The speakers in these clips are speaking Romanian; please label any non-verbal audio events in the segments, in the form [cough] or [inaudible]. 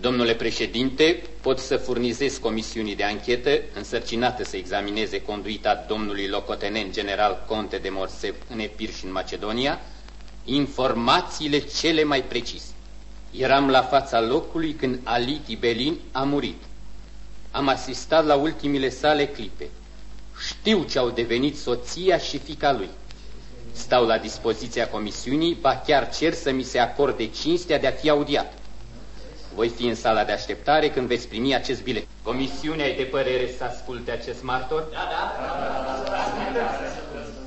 Domnule președinte, pot să furnizez comisiunii de anchetă însărcinată să examineze conduita domnului locotenent general Conte de Morsef în Epirș și în Macedonia, informațiile cele mai precise. Eram la fața locului când Ali Tibelin a murit. Am asistat la ultimile sale clipe. Știu ce au devenit soția și fica lui. Stau la dispoziția comisiunii, ba chiar cer să mi se acorde cinstea de a fi audiat. Voi fi în sala de așteptare când veți primi acest bilet. Comisiunea e de părere să asculte acest martor? Da, da.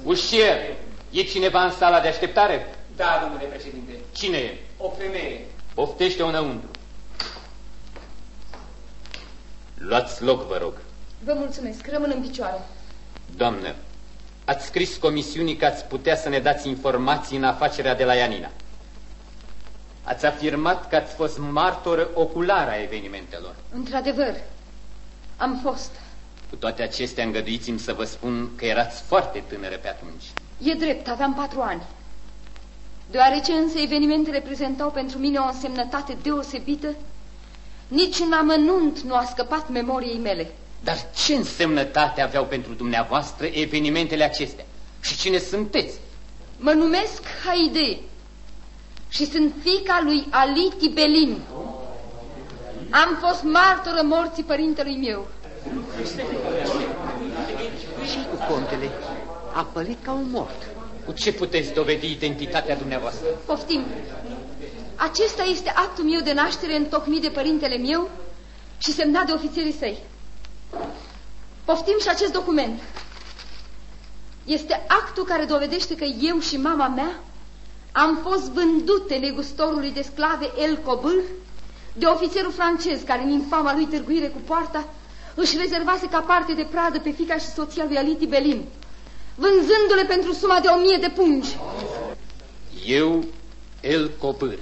Ușier, e cineva în sala de așteptare? Da, domnule președinte. Cine e? O femeie. Poftește-o înăuntru. Luați loc, vă rog. Vă mulțumesc. Rămân în picioare. Doamnă, ați scris comisiunii că ați putea să ne dați informații în afacerea de la Ianina. Ați afirmat că ați fost martoră oculară a evenimentelor. Într-adevăr, am fost. Cu toate acestea, îngăduiți-mi să vă spun că erați foarte tânără pe atunci. E drept, aveam patru ani. Deoarece însă evenimentele prezentau pentru mine o însemnătate deosebită, nici un amănunt nu a scăpat memoriei mele. Dar ce însemnătate aveau pentru dumneavoastră evenimentele acestea? Și cine sunteți? Mă numesc Haide și sunt fica lui Ali Tibelin. Am fost martoră morții părintelui meu. Și cu contele a pălit ca un mort. Cu ce puteți dovedi identitatea dumneavoastră? Poftim. Acesta este actul meu de naștere întocmit de părintele meu și semnat de ofițerii săi. Poftim și acest document. Este actul care dovedește că eu și mama mea am fost vândute negustorului de sclave El Cobâr de ofițerul francez care, în infama lui târguire cu poarta, își rezervase ca parte de pradă pe fica și soția lui Aliti Belim, vânzându-le pentru suma de o mie de pungi. Eu, El Cobâr,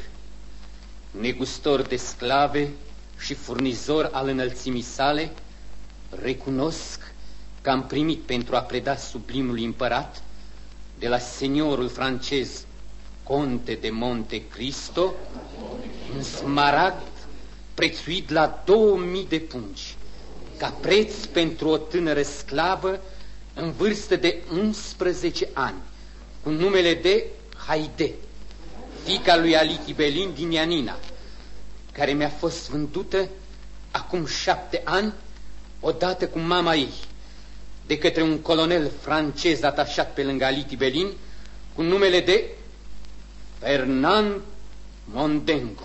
negustor de sclave și furnizor al înălțimii sale, recunosc că am primit pentru a preda sublimul împărat de la seniorul francez Conte de Monte Cristo un smaragd prețuit la 2000 de pungi, ca preț pentru o tânără sclavă în vârstă de 11 ani, cu numele de Haide, fica lui Ali Tibelin din Ianina, care mi-a fost vândută acum șapte ani, odată cu mama ei, de către un colonel francez atașat pe lângă Ali Tibelin, cu numele de Fernand Mondengo.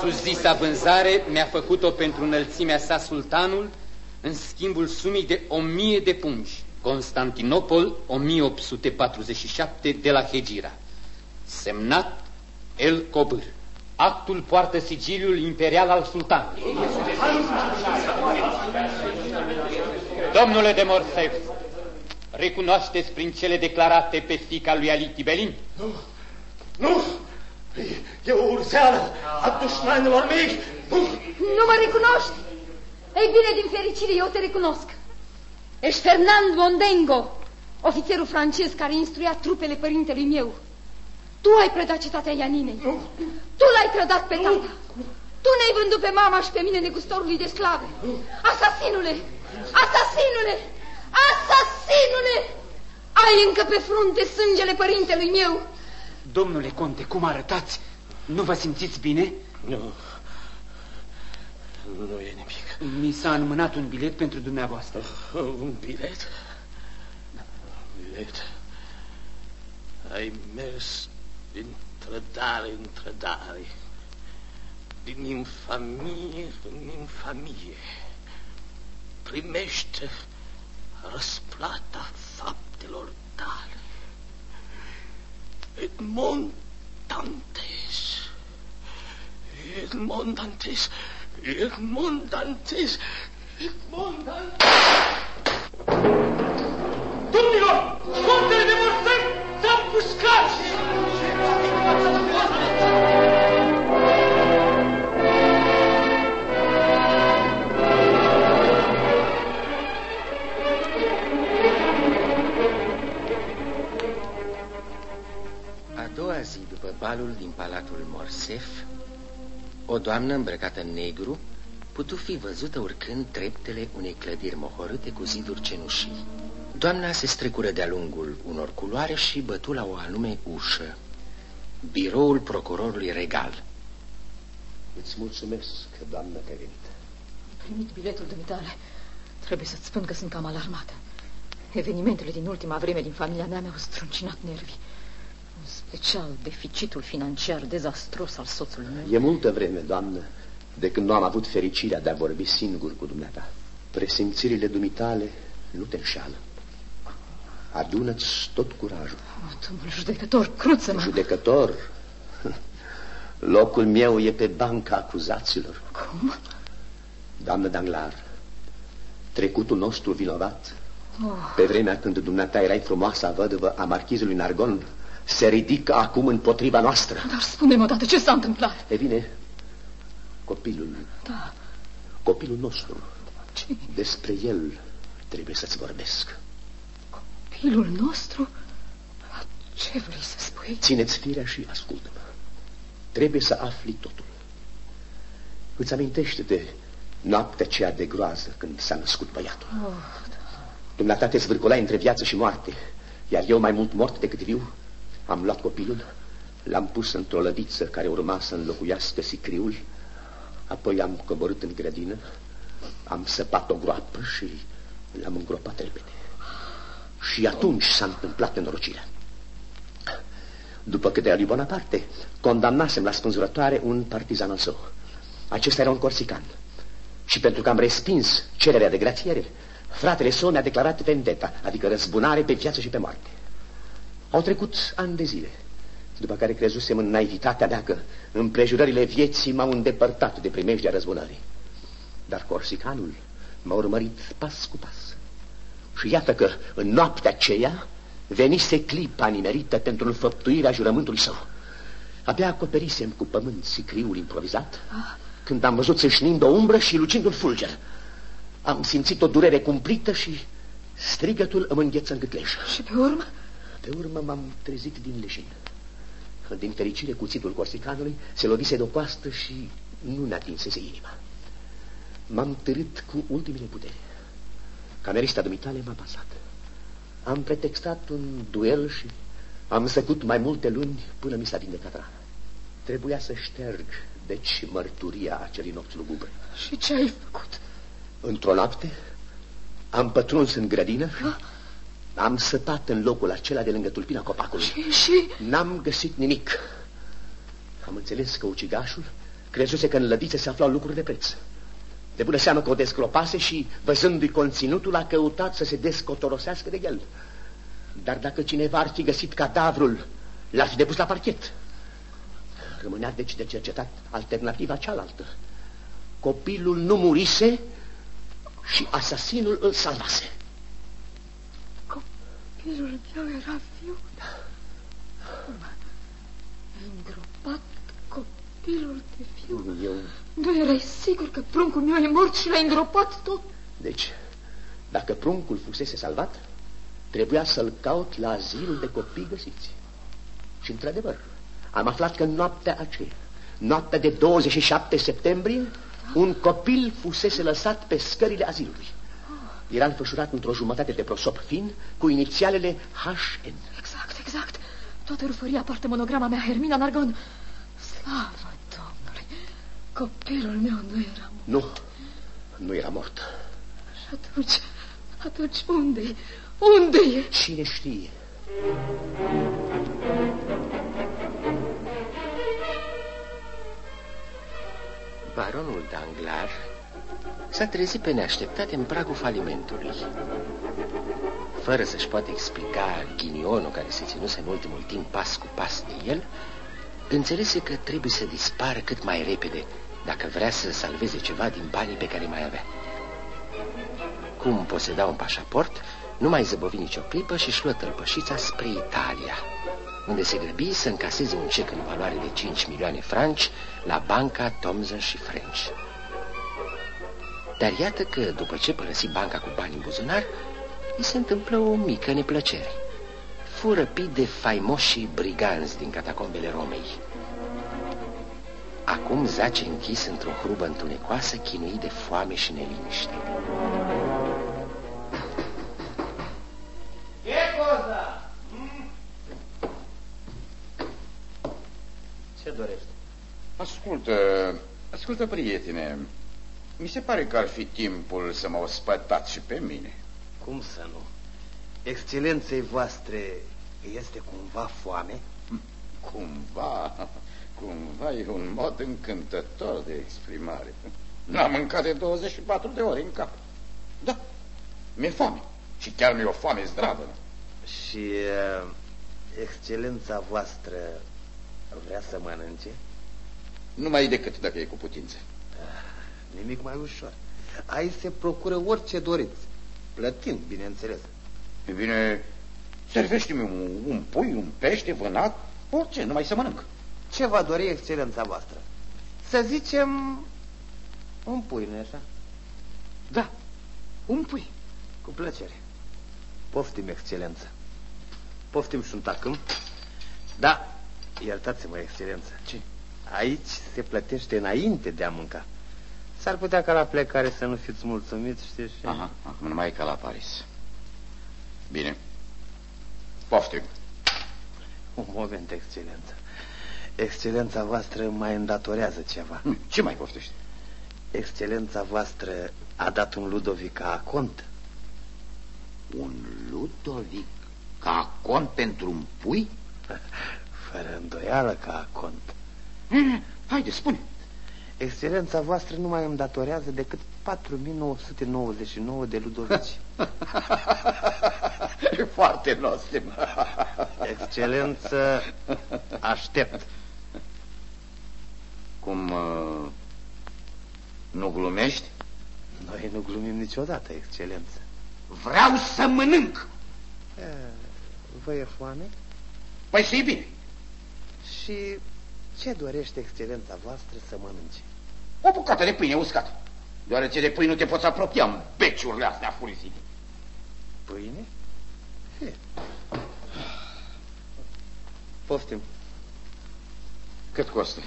Suzisa vânzare mi-a făcut-o pentru înălțimea sa sultanul în schimbul sumii de o mie de pungi. Constantinopol, 1847, de la Hegira. Semnat El Cobâr. Actul poartă sigiliul imperial al sultanului. Domnule de Morsef, recunoașteți prin cele declarate pe fica lui Ali Tibelin? Nu, nu, e o urzeală a dușmanilor mei. Nu. nu mă recunoști? Ei bine, din fericire, eu te recunosc. Ești Fernand Mondengo, ofițerul francez care instruia trupele părintelui meu. Tu ai predat cetatea Ianinei. Nu. Tu l-ai trădat pe tata. Tu ne-ai vândut pe mama și pe mine negustorului de sclave. Asasinule! Asasinule! Asasinule! Ai încă pe frunte sângele părintelui meu. Domnule conte, cum arătați? Nu vă simțiți bine? Nu. Nu e nimic. Mi s-a înmânat un bilet pentru dumneavoastră. Un bilet? Un bilet? Ai mers din trădare în trădare, din infamie în infamie. Primește răsplata faptelor tale. Edmond Dantes, Edmond Dantes, Edmond Dantes, Edmond Dantes. Domnilor, scoate-le de mă să-mi puscați! Ce-i balul din Palatul Morsef, O doamnă îmbrăcată în negru putu fi văzută urcând treptele unei clădiri mohorâte cu ziduri cenușii. Doamna se strecură de-a lungul unor culoare și bătu la o anume ușă. Biroul procurorului regal. Îți mulțumesc, doamnă, că ai venit. Am primit biletul dumitale. Trebuie să-ți spun că sunt cam alarmată. Evenimentele din ultima vreme din familia mea mi-au strâncinat nervii. În special deficitul financiar dezastros al soțului meu. E multă vreme, doamnă, de când nu am avut fericirea de a vorbi singur cu dumneata. Presimțirile dumitale nu te înșală. Adună-ți tot curajul. O, domnul judecător, cruță-mă! Judecător? [laughs] Locul meu e pe banca acuzaților. Cum? Doamnă Danglar, trecutul nostru vinovat, oh. pe vremea când dumneata erai frumoasa vădăvă a marchizului Nargon, se ridică acum împotriva noastră. Dar spune-mi odată ce s-a întâmplat. E bine, copilul... Da. Copilul nostru. Ce? Despre el trebuie să-ți vorbesc. Copilul nostru? Ce vrei să spui? Țineți firea și ascultă-mă. Trebuie să afli totul. Îți amintește de noaptea aceea de groază când s-a născut băiatul. Oh, da. Dumneata te zvârcolai între viață și moarte, iar eu mai mult mort decât viu. Am luat copilul, l-am pus într-o lădiță care urma să înlocuiască sicriul, apoi am coborât în grădină, am săpat o groapă și l-am îngropat repede. Și atunci s-a întâmplat nenorocirea. După câte lui Bonaparte, condamnasem la spânzurătoare un partizan al său. Acesta era un corsican. Și pentru că am respins cererea de grațiere, fratele său mi-a declarat vendeta, adică răzbunare pe viață și pe moarte. Au trecut ani de zile, după care crezusem în naivitatea mea că împrejurările vieții m-au îndepărtat de primejdea răzbunării. Dar corsicanul m-a urmărit pas cu pas. Și iată că în noaptea aceea venise clipa nimerită pentru înfăptuirea jurământului său. Abia acoperisem cu pământ sicriul improvizat când am văzut sâșnind o umbră și lucind un fulger. Am simțit o durere cumplită și strigătul îmi îngheță în gâtleș. Și pe urmă? Pe urmă m-am trezit din leșin. Din fericire, cuțitul corsicanului se lovise de o coastă și nu ne atinsese inima. M-am târât cu ultimele puteri. Camerista dumitale m-a pasat. Am pretextat un duel și am săcut mai multe luni până mi s-a vindecat rana. Trebuia să șterg, deci, mărturia acelui nopți lugubre. Și ce ai făcut? Într-o noapte am pătruns în grădină și am săpat în locul acela de lângă tulpina copacului. Și? și... N-am găsit nimic. Am înțeles că ucigașul crezuse că în lădițe se aflau lucruri de preț. De bună seamă că o desclopase și, văzându-i conținutul, a căutat să se descotorosească de el. Dar dacă cineva ar fi găsit cadavrul, l-ar fi depus la parchet. Rămânea deci de cercetat alternativa cealaltă. Copilul nu murise și asasinul îl salvase. Copilul meu era viu? Da. Îngropat copilul de viu? Eu nu erai sigur că pruncul meu e mort și l-ai îngropat tot? Deci, dacă pruncul fusese salvat, trebuia să-l caut la azilul de copii găsiți. Și, într-adevăr, am aflat că noaptea aceea, noaptea de 27 septembrie, un copil fusese lăsat pe scările azilului. Era înfășurat într-o jumătate de prosop fin cu inițialele HN. Exact, exact. Toată rufăria poartă monograma mea, Hermina Nargon. Slavă Copilul meu nu era mort. Nu, nu era mort. Și atunci, atunci unde e? Unde e? Cine știe? Baronul Danglar s-a trezit pe neașteptate în pragul falimentului. Fără să-și poată explica ghinionul care se ținuse în ultimul timp pas cu pas de el, înțelese că trebuie să dispară cât mai repede dacă vrea să salveze ceva din banii pe care mai avea. Cum poseda un pașaport, nu mai zăbovi nicio clipă și își luă tălpășița spre Italia, unde se grăbi să încaseze un cec în valoare de 5 milioane franci la banca Thomson și French. Dar iată că, după ce părăsi banca cu bani în buzunar, îi se întâmplă o mică neplăcere. Fu răpit de faimoșii briganți din catacombele Romei. Acum zace închis într-o hrubă întunecoasă, chinuit de foame și neliniște. Ce cosa? Ce dorești? Ascultă, ascultă, prietene. Mi se pare că ar fi timpul să mă ospătați și pe mine. Cum să nu? Excelenței voastre este cumva foame? Cumva, cumva e un mod încântător de exprimare. N-am mâncat de 24 de ore în cap. Da, mi-e foame. Și chiar mi-e o foame zdravă. Și uh, excelența voastră vrea să mănânce? Nu mai e decât dacă e cu putință. Nimic mai ușor. Aici se procură orice doriți. Plătind, bineînțeles. E bine, servește-mi un, un pui, un pește vânat, orice, numai să mănânc. Ce va dori excelența voastră? Să zicem un pui, nu așa? Da, un pui. Cu plăcere. Poftim, excelență. Poftim și un tacâm. Da, iertați-mă, excelență. Ce? Aici se plătește înainte de a mânca. S-ar putea ca la plecare să nu fiți mulțumiți, știți? Și... Aha, acum numai ca la Paris. Bine. Poftim. Un moment, excelență. Excelența voastră mai îndatorează ceva. Hm, Ce mai poftești? Excelența voastră a dat un Ludovic ca cont. Un Ludovic ca cont pentru un pui? [laughs] Fără îndoială ca cont. Eh, Haide, spune. Excelența voastră nu mai îmi datorează decât 4999 de Ludovici. [laughs] e foarte nostim. Excelență, aștept. Cum uh, nu glumești? Noi nu glumim niciodată, excelență. Vreau să mănânc. E, vă e foame? Păi să bine. Și ce dorește excelența voastră să mănânce? O bucată de pâine uscată. Deoarece de pâine nu te poți apropia în beciurile astea furisite. Pâine? Fie. Poftim. Cât costă?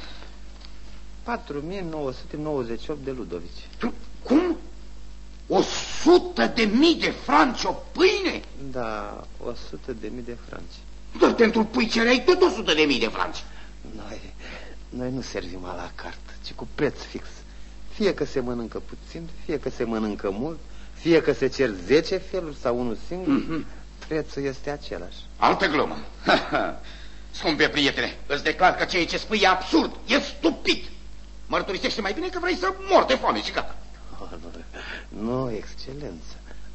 4998 de Ludovici. Tu, cum? O sută de mii de franci o pâine? Da, 100 de mii de franci. Doar pentru pui cereai tot o sută de mii de franci. Noi, noi nu servim la carte, ci cu preț fix. Fie că se mănâncă puțin, fie că se mănâncă mult, fie că se cer 10 feluri sau unul singur, Mhm. prețul este același. Altă glumă. [laughs] Scumpe prietene, îți declar că ceea ce spui e absurd, e stupid. Mărturisește mai bine că vrei să mor de foame și gata. Oh, [laughs] nu, nu, excelență,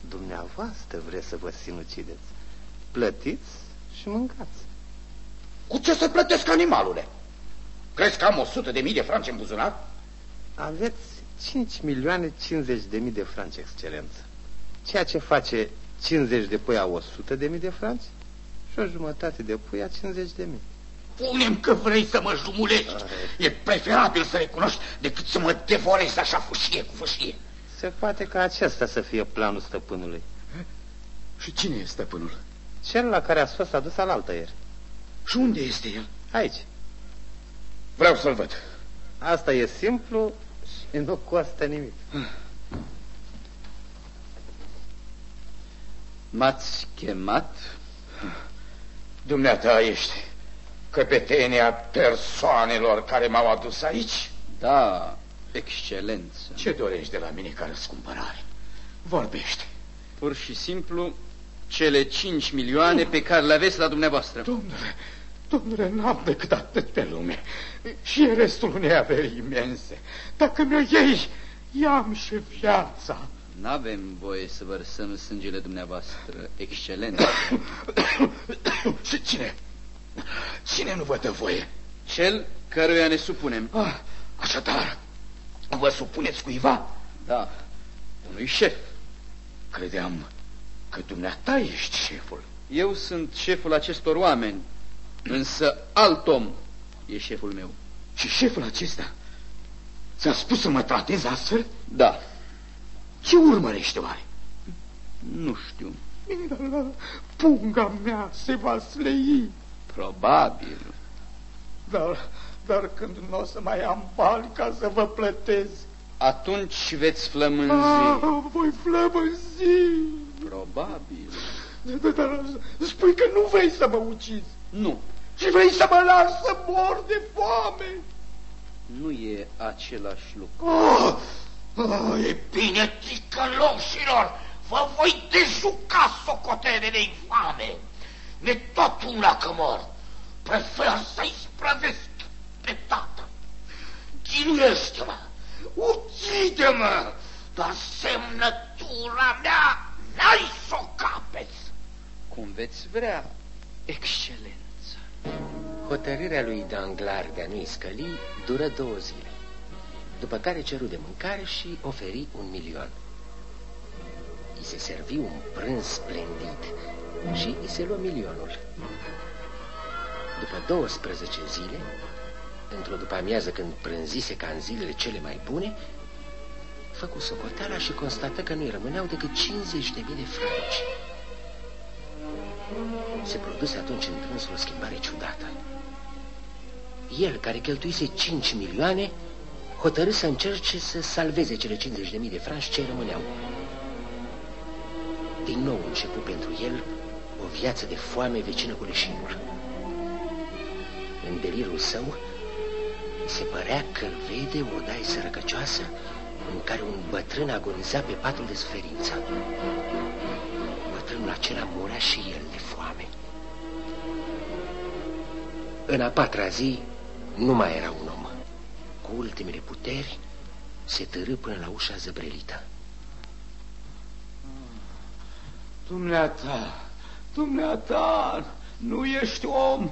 dumneavoastră vreți să vă sinucideți. Plătiți și mâncați. Cu ce să plătesc animalule? Crezi că am o sută de mii de franci în buzunar? Aveți 5 milioane 50 de mii de franci, excelență. Ceea ce face 50 de pui a 100 de mii de franci și o jumătate de pui a 50 de mii. Punem că vrei să mă jumulești. E preferabil să recunoști decât să mă devorezi așa fâșie cu fâșie. Se poate ca acesta să fie planul stăpânului. Și cine e stăpânul? Cel la care a fost adus al altă ieri. Și unde este el? Aici. Vreau să-l văd. Asta e simplu și nu costă nimic. M-ați chemat? Dumneata ești căpetenia persoanelor care m-au adus aici? Da, excelență. Ce dorești de la mine ca răscumpărare? Vorbește. Pur și simplu, cele 5 milioane pe care le aveți la dumneavoastră. Domnule, domnule, n-am decât atât pe lume. Și e restul unei averi imense. Dacă mi-o iei, i-am și viața. N-avem voie să vărsăm sângele dumneavoastră, excelență. [coughs] și cine? Cine nu vă dă voie? Cel căruia ne supunem. Ah, așadar, vă supuneți cuiva? Da, unui șef. Credeam că dumneata ești șeful. Eu sunt șeful acestor oameni, însă alt om e șeful meu. Și șeful acesta ți-a spus să mă tratez astfel? Da, Ce urmărește oare? nu știu, Punga mea se va slei. probabil. Dar, dar când nu o să mai am bani ca să vă plătesc, atunci veți flămânzi. Ah, voi flămânzi. Probabil. Dar, dar spui că nu vrei să mă ucizi. Nu. Și vrei să mă lași să mor de foame. Nu e același lucru. Oh, oh, e bine, ticăloșilor, vă voi dejuca socotele de infame. Ne tot una că mor. Prefer să-i sprăvesc pe tată. Chinuiește-mă, ucide-mă, dar semnătura mea n-ai să o capeți. Cum veți vrea, excelență. Hotărârea lui Danglar de a nu-i scăli dură două zile, după care ceru de mâncare și oferi un milion. I se servi un prânz splendid și i se luă milionul. După 12 zile, într-o după amiază când prânzise ca în zilele cele mai bune, făcu socoteala și constată că nu-i rămâneau decât 50.000 de franci. Se produse atunci în trânsul o schimbare ciudată. El, care cheltuise 5 milioane, hotărâ să încerce să salveze cele 50.000 de franci ce rămâneau. Din nou începu pentru el o viață de foame vecină cu leșinul. În delirul său, se părea că îl vede o daie sărăcăcioasă în care un bătrân agoniza pe patul de suferință. Bătrânul acela murea și el de foame. În a patra zi nu mai era un om. Cu ultimele puteri se târâ până la ușa zăbrelită. Dumneata, dumneata, nu ești om.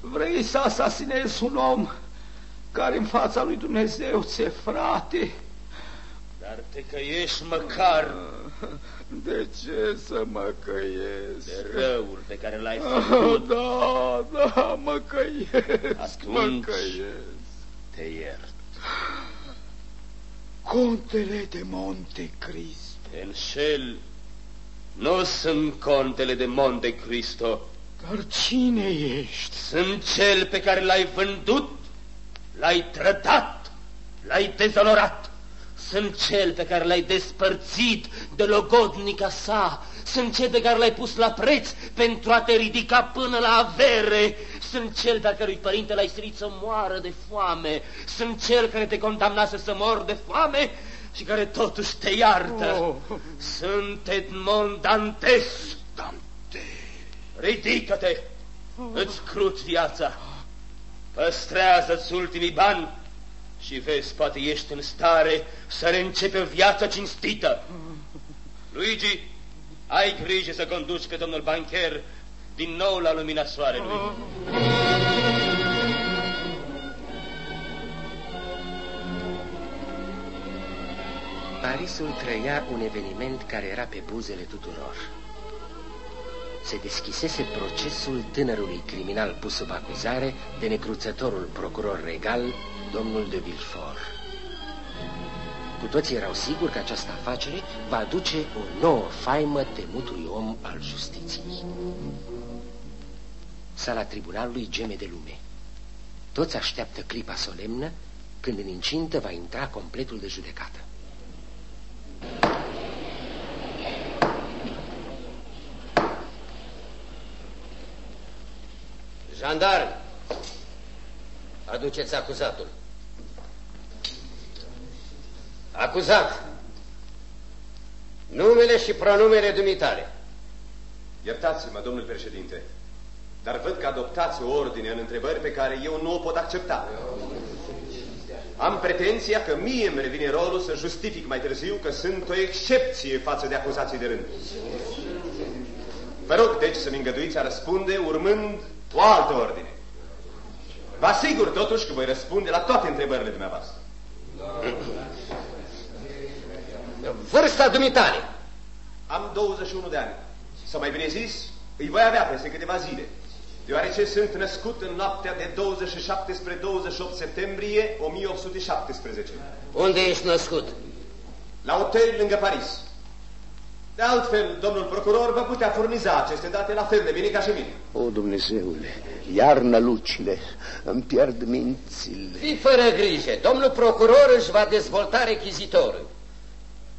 Vrei să asasinezi un om care în fața lui Dumnezeu ți-e frate. Dar te căiești măcar. [laughs] De ce să mă căiesc? De răul pe care l-ai Ah, făcut. Da, da, mă căiesc, mă Atunci căiesc. te iert. Contele de Monte Cristo. Te înșel. Nu sunt contele de Monte Cristo. Dar cine ești? Sunt cel pe care l-ai vândut, l-ai trădat, l-ai dezonorat. Sunt cel pe care l-ai despărțit de logodnica sa. Sunt cel pe care l-ai pus la preț pentru a te ridica până la avere. Sunt cel pe cărui părinte l-ai silit să moară de foame. Sunt cel care te condamnase să mor de foame și care totuși te iartă. Oh. Sunt Edmond Dantes. Ridică-te! Îți cruți viața! Păstrează-ți ultimii bani și vezi, poate ești în stare să reîncepe o viață cinstită. Luigi, ai grijă să conduci pe domnul bancher din nou la lumina soarelui. Parisul trăia un eveniment care era pe buzele tuturor. Se deschisese procesul tânărului criminal pus sub acuzare de necruțătorul procuror regal, domnul de Villefort. Cu toții erau siguri că această afacere va aduce o nouă faimă temutului om al justiției. Sala tribunalului geme de lume. Toți așteaptă clipa solemnă când în incintă va intra completul de judecată. Jandarmi, aduceți acuzatul. Acuzat, numele și pronumele dumitale. Iertați-mă, domnul președinte, dar văd că adoptați o ordine în întrebări pe care eu nu o pot accepta. Am pretenția că mie îmi revine rolul să justific mai târziu că sunt o excepție față de acuzații de rând. Vă rog, deci, să-mi îngăduiți a răspunde urmând o altă ordine. Vă asigur, totuși, că voi răspunde la toate întrebările dumneavoastră. Vârsta dumitale. Am 21 de ani. Sau mai bine zis, îi voi avea peste câteva zile, deoarece sunt născut în noaptea de 27 spre 28 septembrie 1817. Unde ești născut? La hotel lângă Paris. De altfel, domnul procuror vă putea furniza aceste date la fel de bine ca și mine. O, Dumnezeule, iarnă lucile, îmi pierd mințile. Fii fără grijă, domnul procuror își va dezvolta rechizitorul.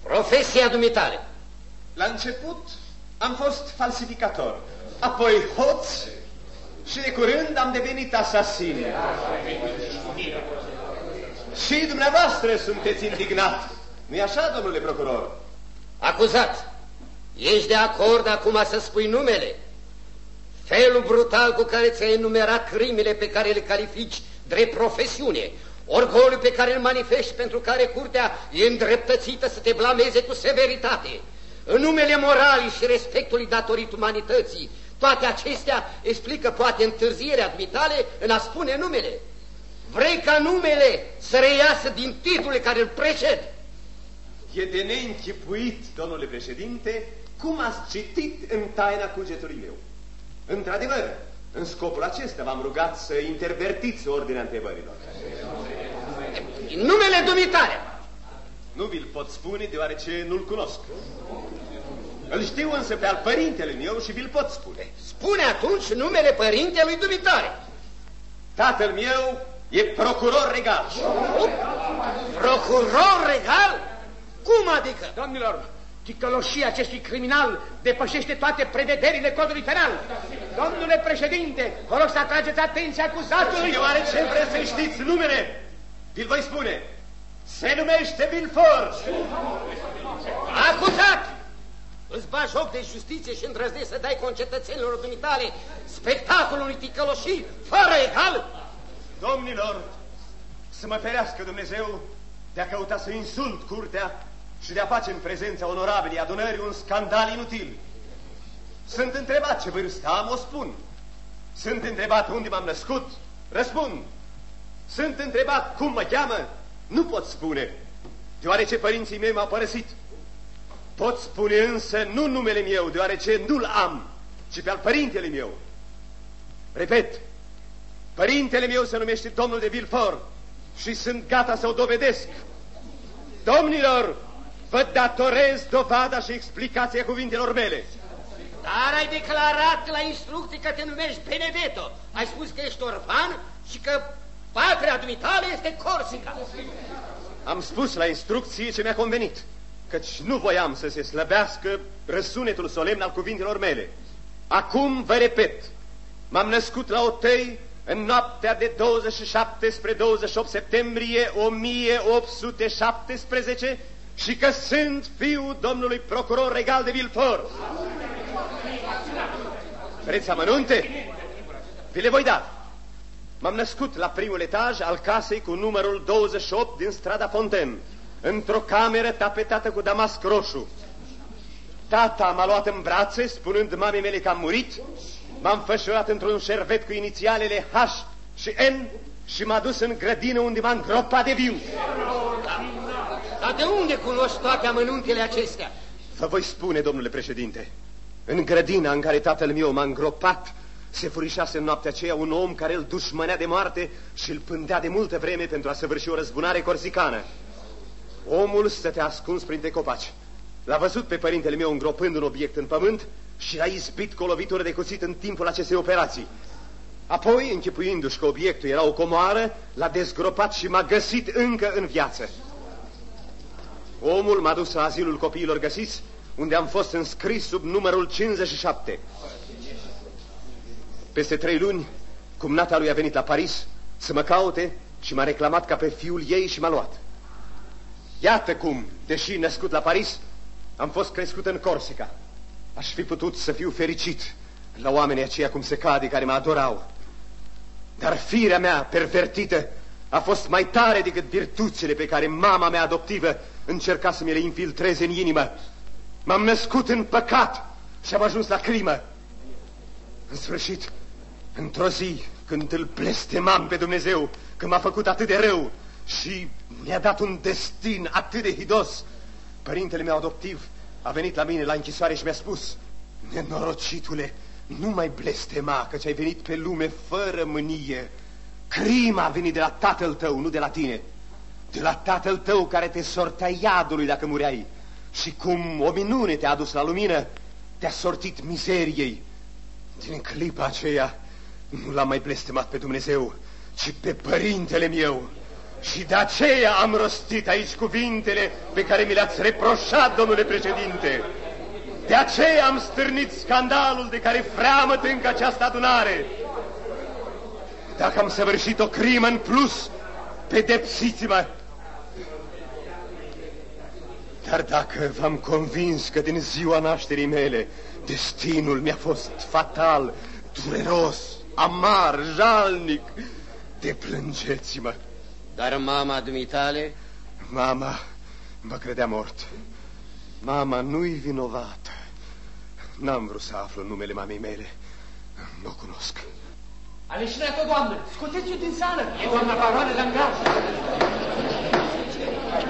Profesia dumitale. La început am fost falsificator, apoi hoț și de curând am devenit asasin. Și dumneavoastră sunteți indignat. Nu-i așa, domnule procuror? Acuzat, ești de acord acum să spui numele? Felul brutal cu care ți-ai enumerat crimele pe care le califici drept profesiune, orgoliul pe care îl manifesti pentru care curtea e îndreptățită să te blameze cu severitate, în numele moralii și respectului datorit umanității, toate acestea explică poate întârzierea dumitale în a spune numele. Vrei ca numele să reiasă din titlurile care îl preced? E de neînchipuit, domnule președinte, cum ați citit în taina cugetului meu. Într-adevăr, în scopul acesta v-am rugat să intervertiți ordinea întrebărilor. Numele dumitare! Nu vi-l pot spune deoarece nu-l cunosc. Îl știu însă pe al părintele meu și vi-l pot spune. Spune atunci numele părintelui dumitare. Tatăl meu e procuror regal. Procuror regal? Cum adică? Domnilor, ticăloșia acestui criminal depășește toate prevederile codului penal. Domnule președinte, vă rog să atrageți atenția acuzatului. Deoarece vreți să știți numele, vi-l voi spune. Se numește Vilfort. Acuzat! Îți bagi joc de justiție și îndrăznești să dai concetățenilor dumitale spectacolul unui ticăloșii fără egal? Domnilor, să mă ferească Dumnezeu de a căuta să insult curtea și de a face în prezența onorabilii adunării un scandal inutil. Sunt întrebat ce vârstă am, o spun. Sunt întrebat unde m-am născut, răspund. Sunt întrebat cum mă cheamă, nu pot spune, deoarece părinții mei m-au părăsit. Pot spune însă nu numele meu, deoarece nu-l am, ci pe al părintele meu. Repet, părintele meu se numește domnul de Vilfort și sunt gata să o dovedesc. Domnilor, vă datorez dovada și explicația cuvintelor mele. Dar ai declarat la instrucții că te numești Benedetto. Ai spus că ești orfan și că patria dumitale este Corsica. Am spus la instrucție ce mi-a convenit, căci nu voiam să se slăbească răsunetul solemn al cuvintelor mele. Acum vă repet, m-am născut la Otei în noaptea de 27 spre 28 septembrie 1817 și că sunt fiul domnului procuror regal de Vilfort. Vreți amănunte? Vi le voi da. M-am născut la primul etaj al casei cu numărul 28 din strada Fonten, într-o cameră tapetată cu damasc roșu. Tata m-a luat în brațe, spunând mamei mele că am murit, m-am fășurat într-un șervet cu inițialele H și N și m-a dus în grădină unde m-a îngropat de viu. Dar de unde cunoști toate amănuntele acestea? Vă voi spune, domnule președinte, în grădina în care tatăl meu m-a îngropat, se furișase în noaptea aceea un om care îl dușmănea de moarte și îl pândea de multă vreme pentru a săvârși o răzbunare corsicană. Omul stătea ascuns printre copaci. L-a văzut pe părintele meu îngropând un obiect în pământ și a izbit cu o lovitură de cuțit în timpul acestei operații. Apoi, închipuindu-și că obiectul era o comoară, l-a dezgropat și m-a găsit încă în viață. Omul m-a dus la azilul copiilor găsiți, unde am fost înscris sub numărul 57. Peste trei luni, cumnata lui a venit la Paris să mă caute și m-a reclamat ca pe fiul ei și m-a luat. Iată cum, deși născut la Paris, am fost crescut în Corsica. Aș fi putut să fiu fericit la oamenii aceia cum se cade care mă adorau. Dar firea mea pervertită a fost mai tare decât virtuțile pe care mama mea adoptivă încerca să mi le infiltreze în inimă. M-am născut în păcat și am ajuns la crimă. În sfârșit, într-o zi, când îl blestemam pe Dumnezeu, că m-a făcut atât de rău și mi-a dat un destin atât de hidos, părintele meu adoptiv a venit la mine la închisoare și mi-a spus, nenorocitule, nu mai blestema, căci ai venit pe lume fără mânie. Crima a venit de la tatăl tău, nu de la tine. De la tatăl tău care te sortea iadului dacă mureai. și cum o minune te-a adus la lumină, te-a sortit mizeriei. Din clipa aceea nu l-am mai blestemat pe Dumnezeu, ci pe părintele meu. Și de aceea am rostit aici cuvintele pe care mi le-ați reproșat, domnule președinte. De aceea am stârnit scandalul de care freamă încă această adunare. Dacă am săvârșit o crimă în plus, pedepsiți-mă. Dar dacă v-am convins că din ziua nașterii mele destinul mi-a fost fatal, dureros, amar, jalnic, deplângeți-mă. Dar mama dumitale? Mama mă credea mort. Mama nu-i vinovată. N-am vrut să aflu numele mamei mele. Nu o cunosc. Aleșinat-o, doamnă! Scoteți-o din sală! E doamna baroană de angaj!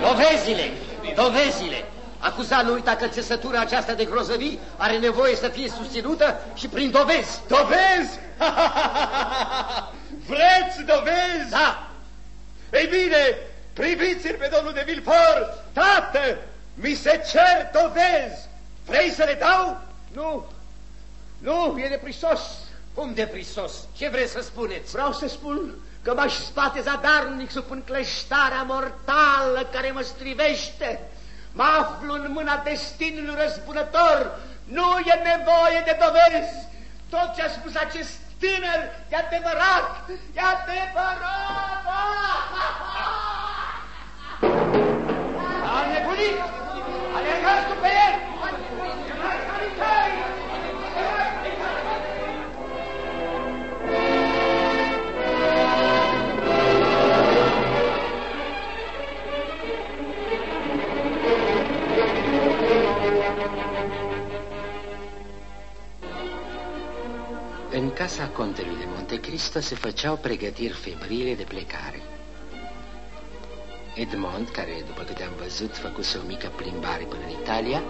Dovezile! Dovezile! Acuzat nu uita că țesătura aceasta de grozăvii are nevoie să fie susținută și prin dovezi. Dovezi? [laughs] Vreți dovezi? Da! Ei bine, priviți-l pe domnul de Vilfort! Tată, mi se cer dovezi! Vrei să le dau? Nu, nu, e deprisos. Cum deprisos? Ce vreți să spuneți? Vreau să spun că m-aș spate zadarnic sub încleștarea mortală care mă strivește. Mă aflu în mâna destinului răzbunător. Nu e nevoie de dovezi. Tot ce a spus acest tânăr e adevărat. E adevărat! A nebunit! Alergați pe el! Contelui de Monte Cristo se făceau pregătiri febrile de plecare. Edmond, care, după câte am văzut, făcuse o mică plimbare până în Italia,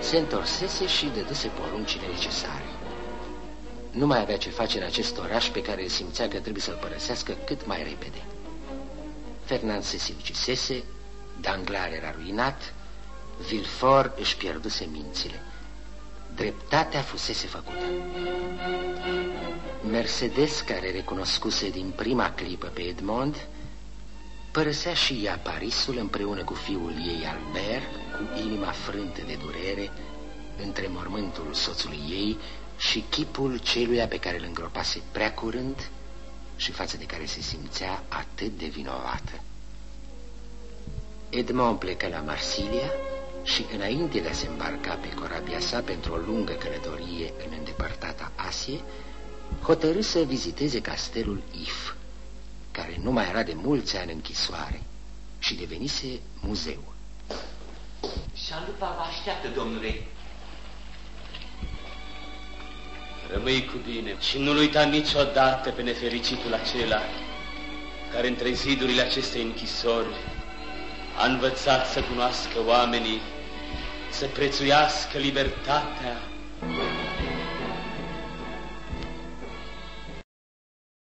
se întorsese și dăduse poruncile necesare. Nu mai avea ce face în acest oraș pe care simțea că trebuie să-l părăsească cât mai repede. Fernand se sinucisese, Danglar era ruinat, Villefort își pierduse mințile. Dreptatea fusese făcută. Mercedes, care recunoscuse din prima clipă pe Edmond, părăsea și ea Parisul împreună cu fiul ei Albert, cu inima frântă de durere, între mormântul soțului ei și chipul celuia pe care îl îngropase prea curând și față de care se simțea atât de vinovată. Edmond plecă la Marsilia și înainte de a se îmbarca pe corabia sa pentru o lungă călătorie în îndepărtata Asie, hotărâ să viziteze castelul If, care nu mai era de mulți ani închisoare și devenise muzeu. Șalupa vă așteaptă, domnule. Rămâi cu bine și nu-l uita niciodată pe nefericitul acela care între zidurile acestei închisori a învățat să cunoască oamenii, să prețuiască libertatea